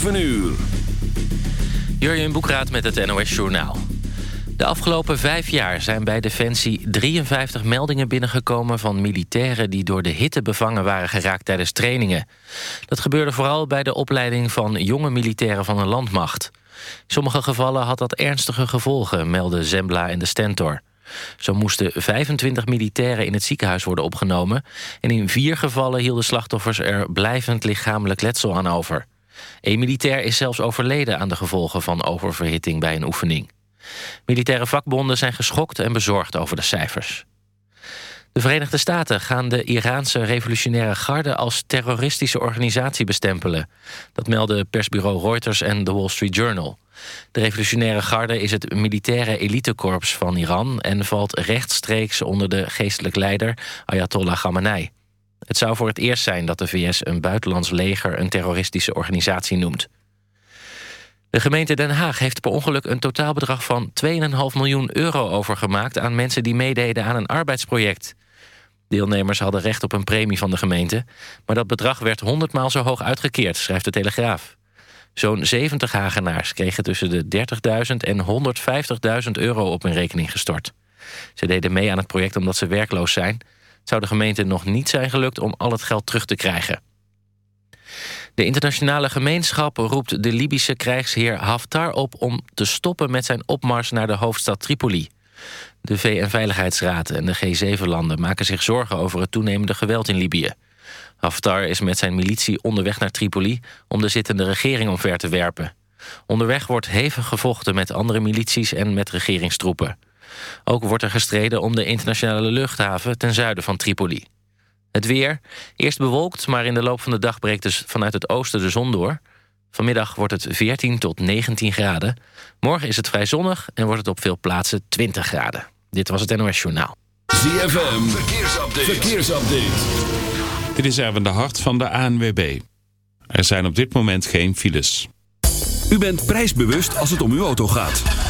7 uur. Jurjen Boekraat met het NOS Journaal. De afgelopen vijf jaar zijn bij Defensie 53 meldingen binnengekomen... van militairen die door de hitte bevangen waren geraakt tijdens trainingen. Dat gebeurde vooral bij de opleiding van jonge militairen van een landmacht. In sommige gevallen had dat ernstige gevolgen, melden Zembla en de Stentor. Zo moesten 25 militairen in het ziekenhuis worden opgenomen... en in vier gevallen hielden slachtoffers er blijvend lichamelijk letsel aan over. Een militair is zelfs overleden aan de gevolgen van oververhitting bij een oefening. Militaire vakbonden zijn geschokt en bezorgd over de cijfers. De Verenigde Staten gaan de Iraanse revolutionaire garde als terroristische organisatie bestempelen. Dat melden persbureau Reuters en The Wall Street Journal. De revolutionaire garde is het militaire elitekorps van Iran en valt rechtstreeks onder de geestelijk leider Ayatollah Khamenei. Het zou voor het eerst zijn dat de VS een buitenlands leger een terroristische organisatie noemt. De gemeente Den Haag heeft per ongeluk een totaalbedrag van 2,5 miljoen euro overgemaakt aan mensen die meededen aan een arbeidsproject. Deelnemers hadden recht op een premie van de gemeente, maar dat bedrag werd honderdmaal zo hoog uitgekeerd, schrijft de Telegraaf. Zo'n 70 Hagenaars kregen tussen de 30.000 en 150.000 euro op hun rekening gestort. Ze deden mee aan het project omdat ze werkloos zijn. Zou de gemeente nog niet zijn gelukt om al het geld terug te krijgen. De internationale gemeenschap roept de Libische krijgsheer Haftar op... om te stoppen met zijn opmars naar de hoofdstad Tripoli. De VN-veiligheidsraad en de G7-landen maken zich zorgen... over het toenemende geweld in Libië. Haftar is met zijn militie onderweg naar Tripoli... om de zittende regering omver te werpen. Onderweg wordt hevig gevochten met andere milities en met regeringstroepen. Ook wordt er gestreden om de internationale luchthaven ten zuiden van Tripoli. Het weer. Eerst bewolkt, maar in de loop van de dag breekt dus vanuit het oosten de zon door. Vanmiddag wordt het 14 tot 19 graden. Morgen is het vrij zonnig en wordt het op veel plaatsen 20 graden. Dit was het NOS Journaal. ZFM, verkeersupdate. verkeersupdate. Dit is Erwin de Hart van de ANWB. Er zijn op dit moment geen files. U bent prijsbewust als het om uw auto gaat.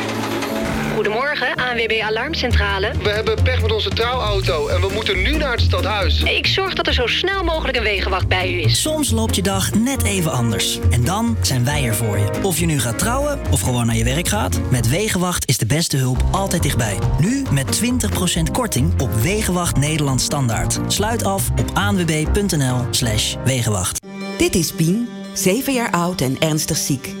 Goedemorgen, ANWB Alarmcentrale. We hebben pech met onze trouwauto en we moeten nu naar het stadhuis. Ik zorg dat er zo snel mogelijk een wegenwacht bij u is. Soms loopt je dag net even anders. En dan zijn wij er voor je. Of je nu gaat trouwen of gewoon naar je werk gaat. Met Wegenwacht is de beste hulp altijd dichtbij. Nu met 20% korting op Wegenwacht Nederland Standaard. Sluit af op anwb.nl slash Wegenwacht. Dit is Pien, 7 jaar oud en ernstig ziek.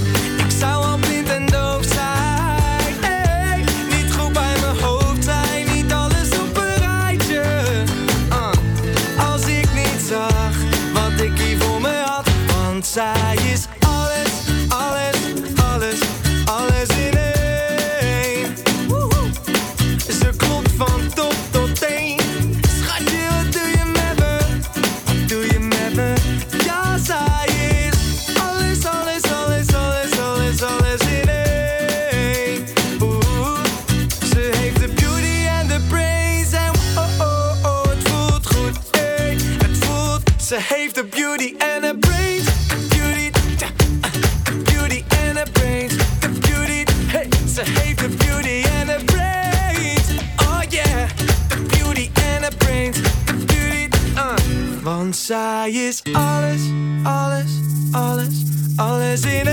the beauty and the brains. The beauty, the uh, beauty and the brains. The beauty, hey, so hey, the beauty and the brains. Oh yeah, the beauty and de brains. The beauty, uh. Want is alles, alles, alles, alles in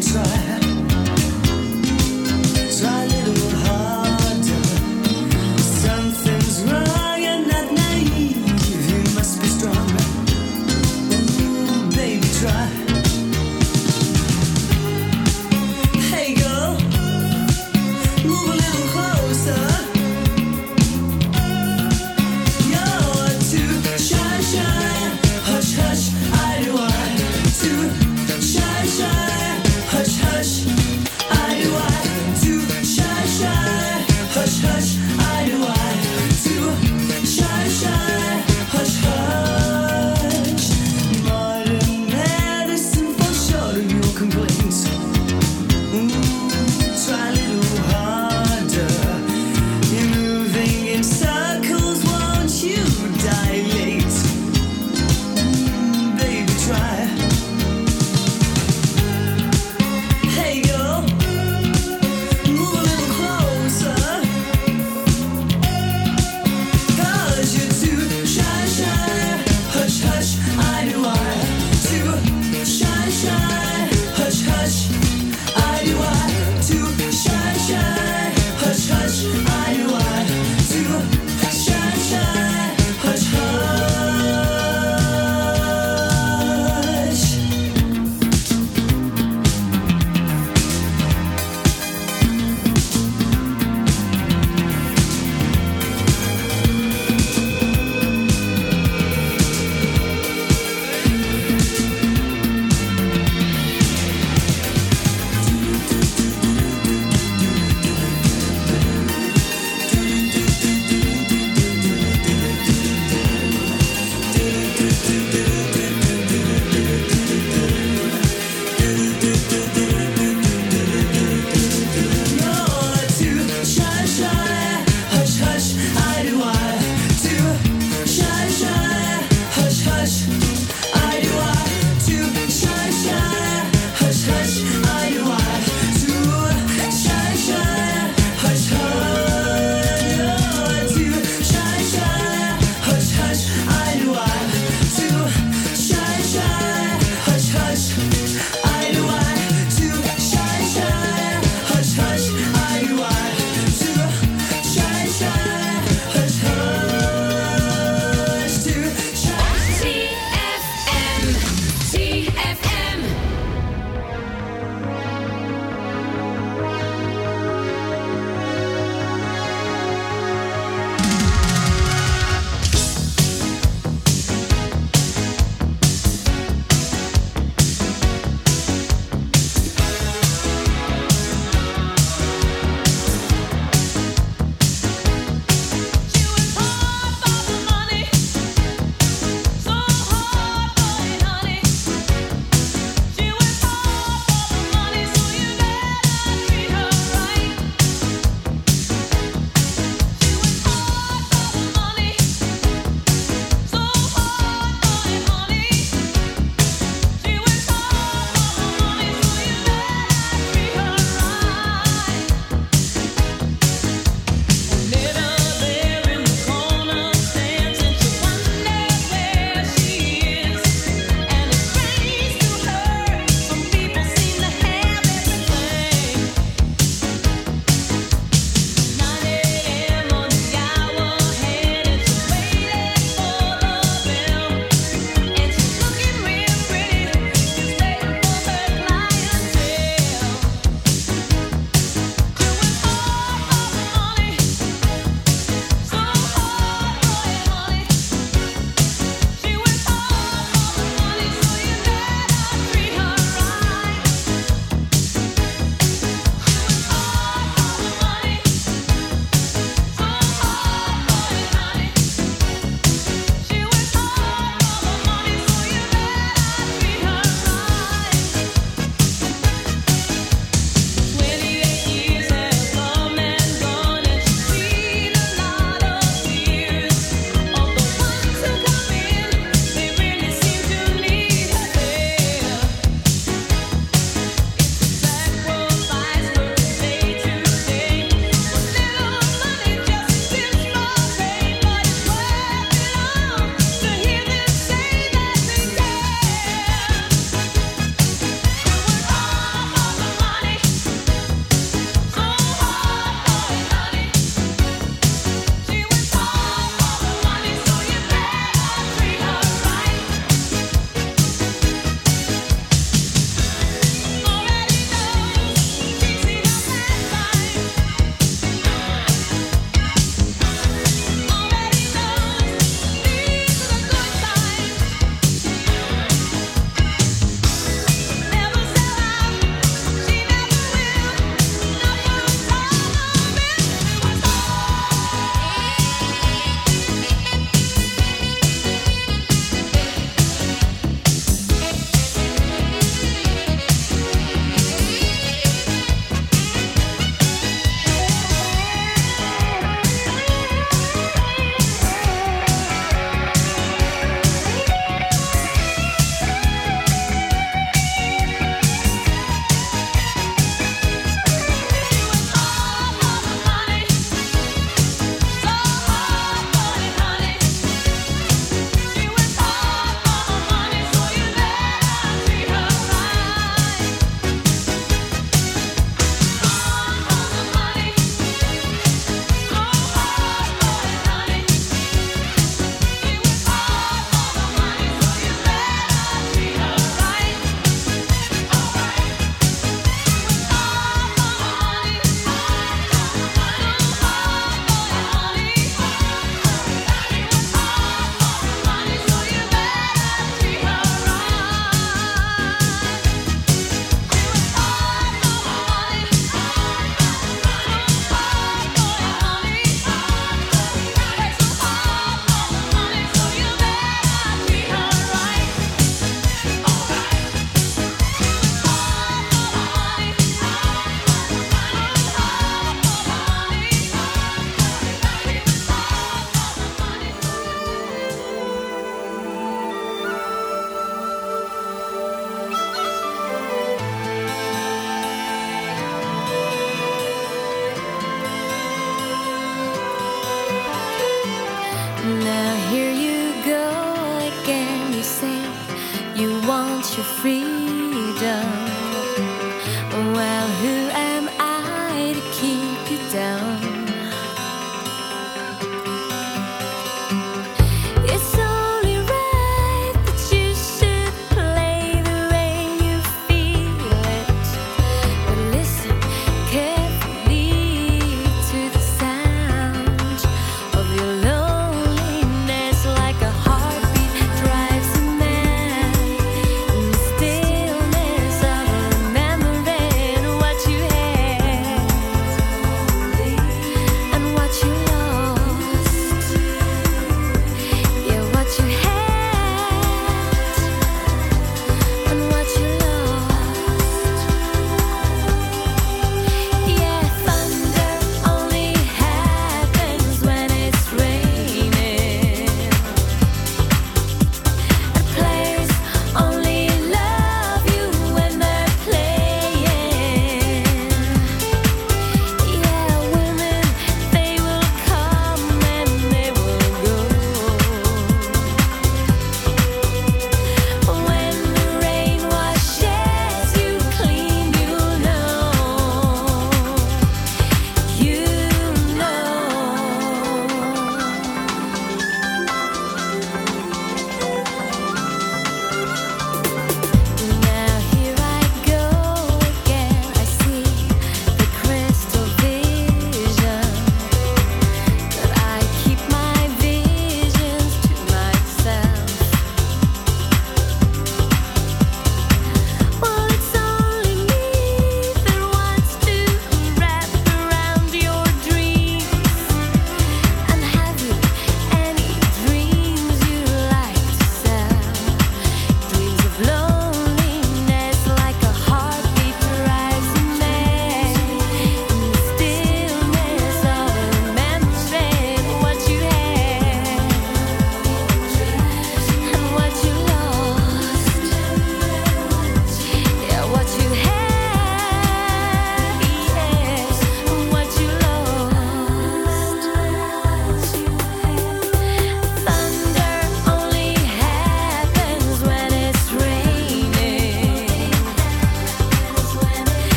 control.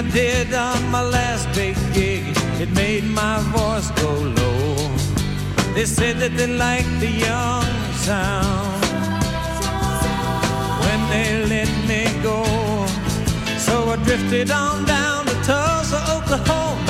I did on my last big gig, it made my voice go low. They said that they liked the young sound when they let me go. So I drifted on down to Tulsa, Oklahoma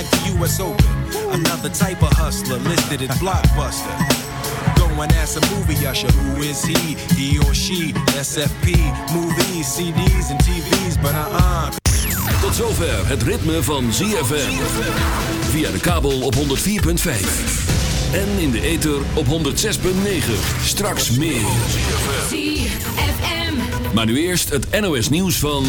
like the US Open. Another type of hustler listed as Blockbuster. Going as a movie usher, who is he? He or she? SFP, movies, CD's en TV's, but uh-uh. Tot zover het ritme van ZFM. Via de kabel op 104.5. En in de ether op 106.9. Straks meer. Maar nu eerst het NOS nieuws van...